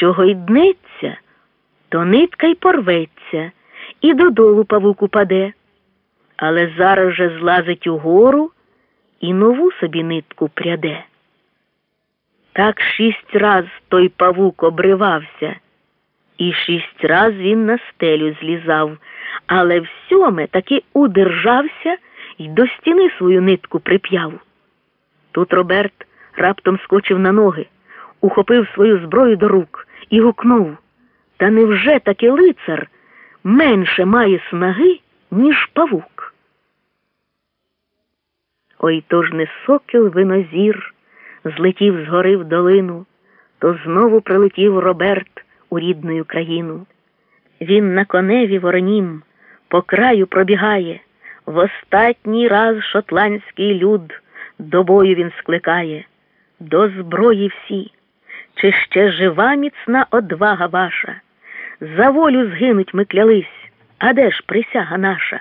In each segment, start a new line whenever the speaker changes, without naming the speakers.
що гойднеться, то нитка й порветься, і додолу павук упаде. Але зараз же злазить угору і нову собі нитку пряде. Так шість раз той павук обривався, і шість раз він на стелю злізав, але всьоме таки удержався й до стіни свою нитку прип'яв. Тут Роберт раптом скочив на ноги, ухопив свою зброю до рук і гукнув Та невже таки лицар менше має снаги, ніж павук? Ой то ж не сокіл винозір злетів з гори в долину, то знову прилетів Роберт у рідну країну. Він на коневі воронім по краю пробігає, в остатній раз шотландський люд до бою він скликає, до зброї всі, чи ще жива міцна одвага ваша? За волю згинуть ми клялись, а де ж присяга наша?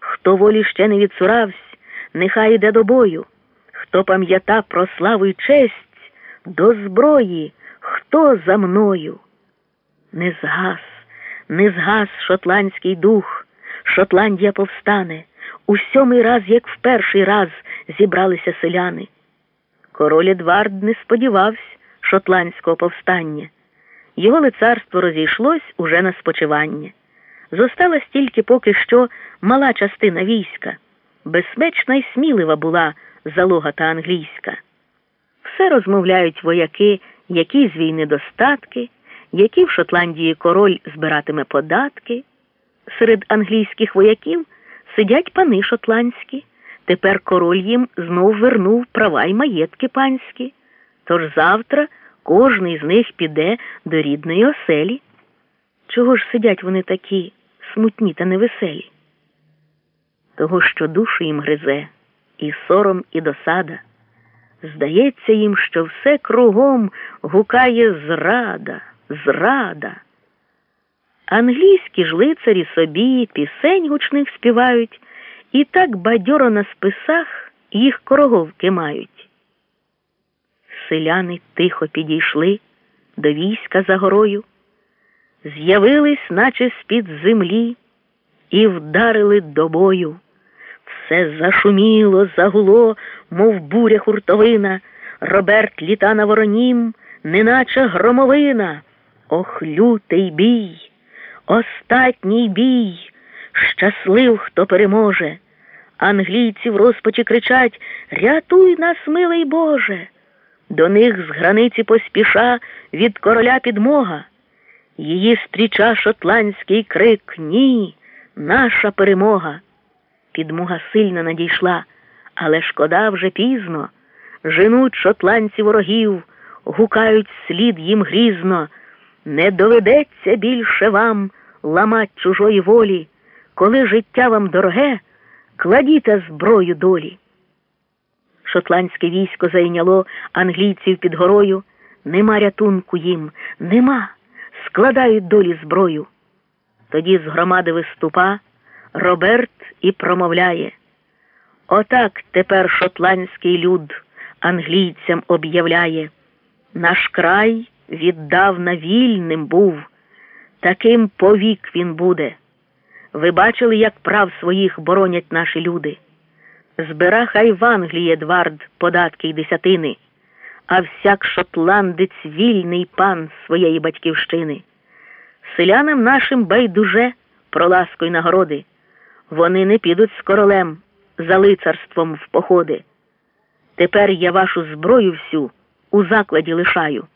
Хто волі ще не відсуравсь, нехай іде до бою, хто пам'ята про славу й честь, до зброї, хто за мною? Не згас, не згас шотландський дух, Шотландія повстане. У сьомий раз, як в перший раз, зібралися селяни. Король Едвард не сподівався шотландського повстання. Його лицарство розійшлось уже на спочивання. Зосталась тільки поки що мала частина війська. Безпечна й смілива була залога та англійська. Все розмовляють вояки, які з війни достатки, які в Шотландії король збиратиме податки. Серед англійських вояків сидять пани шотландські. Тепер король їм знов вернув права й маєтки панські. Тож завтра кожний з них піде до рідної оселі. Чого ж сидять вони такі смутні та невеселі? Того, що душу їм гризе, і сором, і досада. Здається їм, що все кругом гукає зрада, зрада. Англійські ж лицарі собі пісень гучних співають, і так бадьоро на списах їх короговки мають. Селяни тихо підійшли до війська за горою, з'явились, наче з-під землі, і вдарили до бою. Все зашуміло, загуло, мов буря хуртовина, Роберт літа на воронім, неначе громовина. Ох, лютий бій, остатній бій, щаслив, хто переможе. Англійці в розпачі кричать Рятуй нас, милий Боже. До них з границі поспіша від короля підмога. Її стріча шотландський крик Ні, наша перемога. Підмога сильно надійшла, але шкода вже пізно. Женуть шотландці ворогів, гукають слід їм грізно. Не доведеться більше вам ламать чужої волі, коли життя вам дороге, кладіте зброю долі. Шотландське військо зайняло англійців під горою. Нема рятунку їм, нема, складають долі зброю. Тоді з громади виступа Роберт і промовляє Отак тепер шотландський люд англійцям об'являє. Наш край віддавна вільним був, таким повік він буде. Ви бачили, як прав своїх боронять наші люди. Збира хай в Англії Едвард податки й десятини, а всяк шотландець вільний пан своєї батьківщини. Селянам нашим байдуже про ласку й нагороди. Вони не підуть з королем за лицарством в походи. Тепер я вашу зброю всю у закладі лишаю,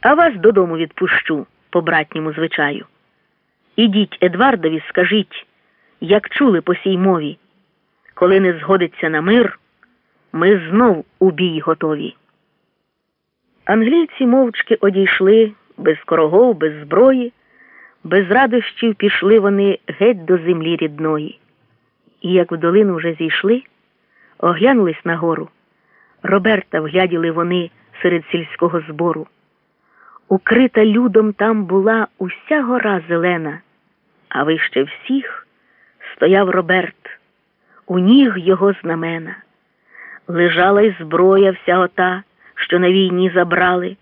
а вас додому відпущу по братньому звичаю. Ідіть Едвардові, скажіть, як чули по сій мові, коли не згодиться на мир, ми знов у бій готові. Англійці мовчки одійшли без корогов, без зброї, без радощів пішли вони геть до землі рідної. І як в долину вже зійшли, оглянулись на гору. Роберта вгляділи вони серед сільського збору. Укрита людом там була уся гора зелена, а вище всіх стояв Роберт, у ніг його знамена. Лежала й зброя вся ота, що на війні забрали.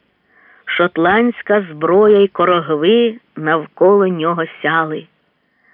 шотландська зброя й корогви навколо нього сяли.